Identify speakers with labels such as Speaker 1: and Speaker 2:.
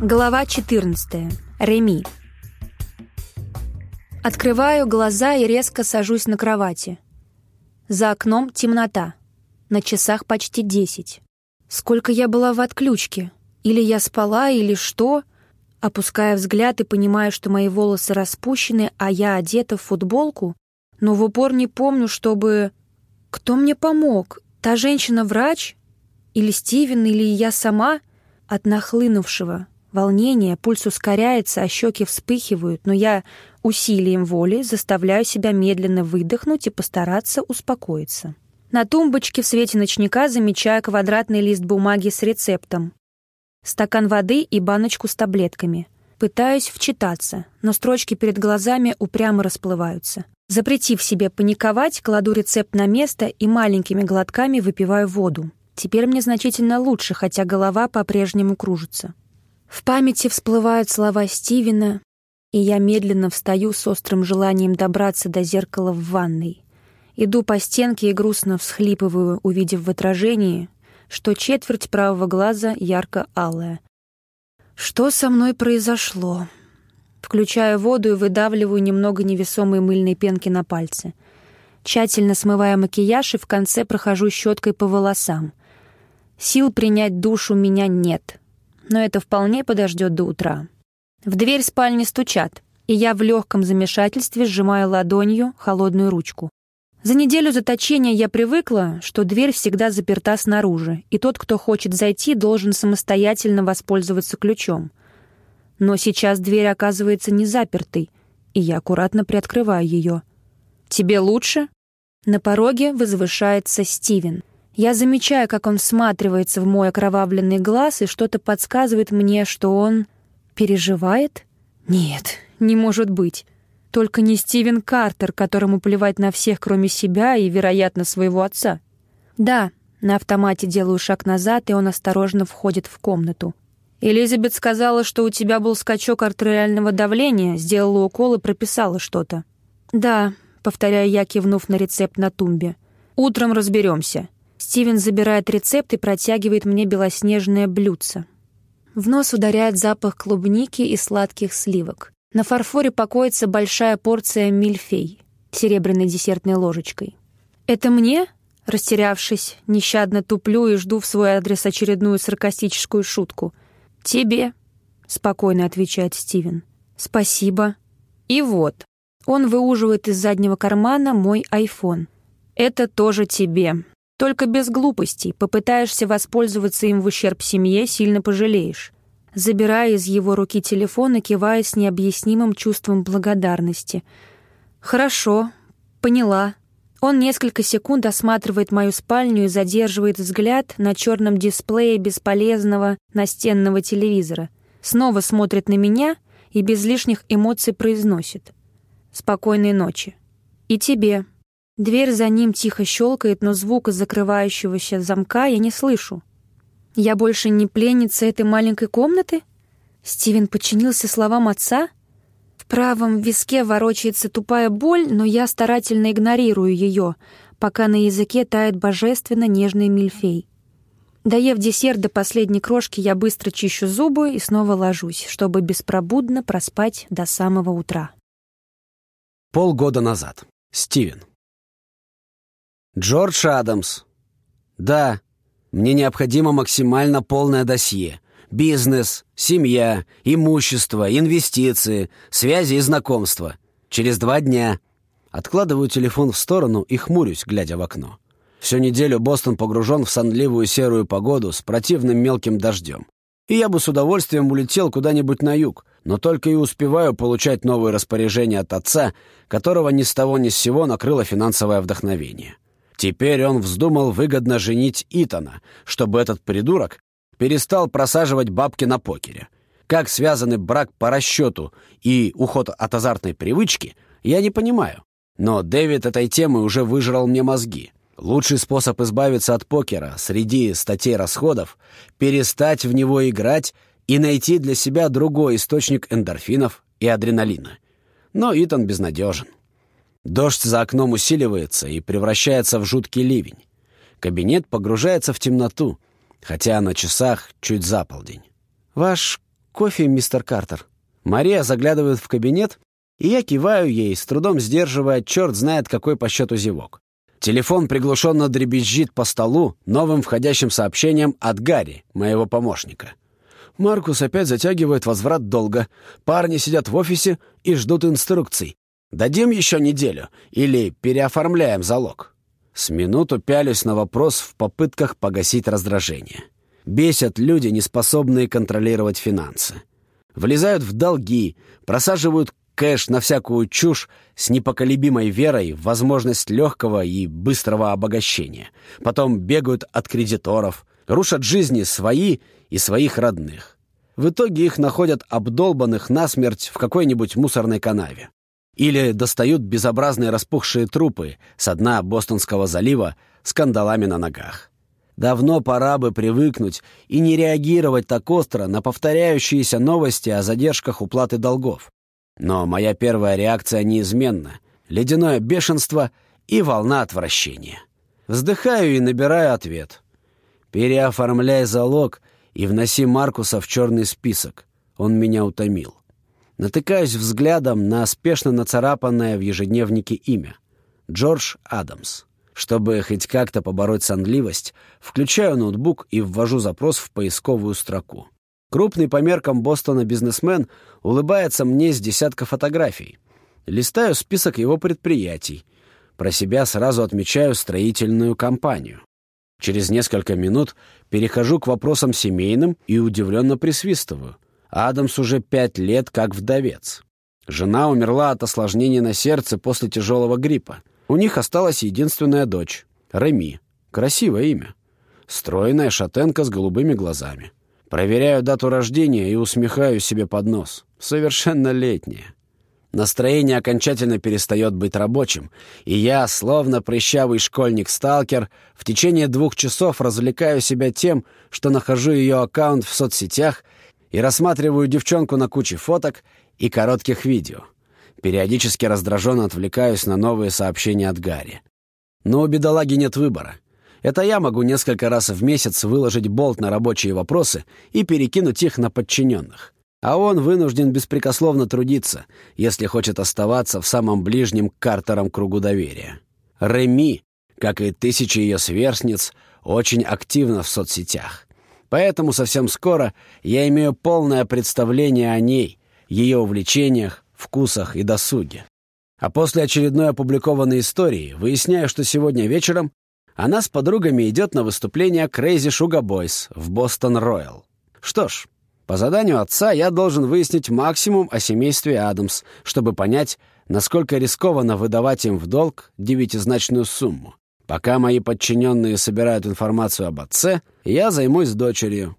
Speaker 1: Глава 14. Реми. Открываю глаза и резко сажусь на кровати. За окном темнота. На часах почти десять. Сколько я была в отключке? Или я спала, или что? Опуская взгляд и понимая, что мои волосы распущены, а я одета в футболку, но в упор не помню, чтобы... Кто мне помог? Та женщина-врач? Или Стивен, или я сама? От нахлынувшего волнения пульс ускоряется, а щеки вспыхивают, но я усилием воли заставляю себя медленно выдохнуть и постараться успокоиться. На тумбочке в свете ночника замечаю квадратный лист бумаги с рецептом. Стакан воды и баночку с таблетками. Пытаюсь вчитаться, но строчки перед глазами упрямо расплываются. Запретив себе паниковать, кладу рецепт на место и маленькими глотками выпиваю воду. Теперь мне значительно лучше, хотя голова по-прежнему кружится. В памяти всплывают слова Стивена, и я медленно встаю с острым желанием добраться до зеркала в ванной. Иду по стенке и грустно всхлипываю, увидев в отражении, что четверть правого глаза ярко-алая. Что со мной произошло? Включаю воду и выдавливаю немного невесомой мыльной пенки на пальцы. Тщательно смывая макияж и в конце прохожу щеткой по волосам. Сил принять душ у меня нет, но это вполне подождет до утра. В дверь спальни стучат, и я в легком замешательстве сжимаю ладонью холодную ручку. За неделю заточения я привыкла, что дверь всегда заперта снаружи, и тот, кто хочет зайти, должен самостоятельно воспользоваться ключом. Но сейчас дверь оказывается не запертой, и я аккуратно приоткрываю ее. «Тебе лучше?» На пороге возвышается Стивен. Я замечаю, как он всматривается в мой окровавленный глаз, и что-то подсказывает мне, что он... переживает? Нет, не может быть. Только не Стивен Картер, которому плевать на всех, кроме себя и, вероятно, своего отца. Да, на автомате делаю шаг назад, и он осторожно входит в комнату. Элизабет сказала, что у тебя был скачок артериального давления, сделала укол и прописала что-то. Да, повторяю я, кивнув на рецепт на тумбе. Утром разберемся. Стивен забирает рецепт и протягивает мне белоснежное блюдце. В нос ударяет запах клубники и сладких сливок. На фарфоре покоится большая порция мильфей серебряной десертной ложечкой. «Это мне?» Растерявшись, нещадно туплю и жду в свой адрес очередную саркастическую шутку. «Тебе», — спокойно отвечает Стивен. «Спасибо». И вот, он выуживает из заднего кармана мой айфон. «Это тоже тебе. Только без глупостей. Попытаешься воспользоваться им в ущерб семье, сильно пожалеешь забирая из его руки телефон и кивая с необъяснимым чувством благодарности. «Хорошо, поняла». Он несколько секунд осматривает мою спальню и задерживает взгляд на черном дисплее бесполезного настенного телевизора. Снова смотрит на меня и без лишних эмоций произносит. «Спокойной ночи». «И тебе». Дверь за ним тихо щелкает, но звука закрывающегося замка я не слышу. Я больше не пленница этой маленькой комнаты? Стивен подчинился словам отца? В правом виске ворочается тупая боль, но я старательно игнорирую ее, пока на языке тает божественно нежный мильфей. Доев десерт до последней крошки, я быстро чищу зубы и снова ложусь, чтобы беспробудно проспать до самого утра.
Speaker 2: Полгода назад. Стивен. Джордж Адамс. Да, мне необходимо максимально полное досье. Бизнес, семья, имущество, инвестиции, связи и знакомства. Через два дня. Откладываю телефон в сторону и хмурюсь, глядя в окно. Всю неделю Бостон погружен в сонливую серую погоду с противным мелким дождем. И я бы с удовольствием улетел куда-нибудь на юг, но только и успеваю получать новые распоряжения от отца, которого ни с того ни с сего накрыло финансовое вдохновение. Теперь он вздумал выгодно женить Итана, чтобы этот придурок перестал просаживать бабки на покере. Как связаны брак по расчету и уход от азартной привычки, я не понимаю. Но Дэвид этой темы уже выжрал мне мозги. Лучший способ избавиться от покера среди статей расходов — перестать в него играть и найти для себя другой источник эндорфинов и адреналина. Но Итан безнадежен. Дождь за окном усиливается и превращается в жуткий ливень. Кабинет погружается в темноту, хотя на часах чуть за полдень. «Ваш «Кофе, мистер Картер». Мария заглядывает в кабинет, и я киваю ей, с трудом сдерживая черт знает какой по счету зевок. Телефон приглушенно дребезжит по столу новым входящим сообщением от Гарри, моего помощника. Маркус опять затягивает возврат долга. Парни сидят в офисе и ждут инструкций. Дадим еще неделю или переоформляем залог. С минуту пялюсь на вопрос в попытках погасить раздражение. Бесят люди, не способные контролировать финансы. Влезают в долги, просаживают кэш на всякую чушь с непоколебимой верой в возможность легкого и быстрого обогащения. Потом бегают от кредиторов, рушат жизни свои и своих родных. В итоге их находят обдолбанных насмерть в какой-нибудь мусорной канаве. Или достают безобразные распухшие трупы с дна Бостонского залива с кандалами на ногах. Давно пора бы привыкнуть и не реагировать так остро на повторяющиеся новости о задержках уплаты долгов. Но моя первая реакция неизменна — ледяное бешенство и волна отвращения. Вздыхаю и набираю ответ. «Переоформляй залог и вноси Маркуса в черный список. Он меня утомил». Натыкаюсь взглядом на спешно нацарапанное в ежедневнике имя — Джордж Адамс. Чтобы хоть как-то побороть сонливость, включаю ноутбук и ввожу запрос в поисковую строку. Крупный по меркам Бостона бизнесмен улыбается мне с десятка фотографий. Листаю список его предприятий. Про себя сразу отмечаю строительную компанию. Через несколько минут перехожу к вопросам семейным и удивленно присвистываю. Адамс уже пять лет как вдовец. Жена умерла от осложнений на сердце после тяжелого гриппа. У них осталась единственная дочь — Реми. Красивое имя. Стройная шатенка с голубыми глазами. Проверяю дату рождения и усмехаю себе под нос. Совершеннолетняя. Настроение окончательно перестает быть рабочим, и я, словно прыщавый школьник-сталкер, в течение двух часов развлекаю себя тем, что нахожу ее аккаунт в соцсетях и рассматриваю девчонку на куче фоток и коротких видео. Периодически раздраженно отвлекаюсь на новые сообщения от Гарри. Но у бедолаги нет выбора. Это я могу несколько раз в месяц выложить болт на рабочие вопросы и перекинуть их на подчиненных а он вынужден беспрекословно трудиться, если хочет оставаться в самом ближнем к Картерам кругу доверия. Реми, как и тысячи ее сверстниц, очень активна в соцсетях. Поэтому совсем скоро я имею полное представление о ней, ее увлечениях, вкусах и досуге. А после очередной опубликованной истории выясняю, что сегодня вечером она с подругами идет на выступление Crazy Sugar Boys в Бостон Роyal. Что ж, по заданию отца я должен выяснить максимум о семействе Адамс, чтобы понять, насколько рискованно выдавать им в долг девятизначную сумму. Пока мои подчиненные собирают информацию об отце, я займусь дочерью.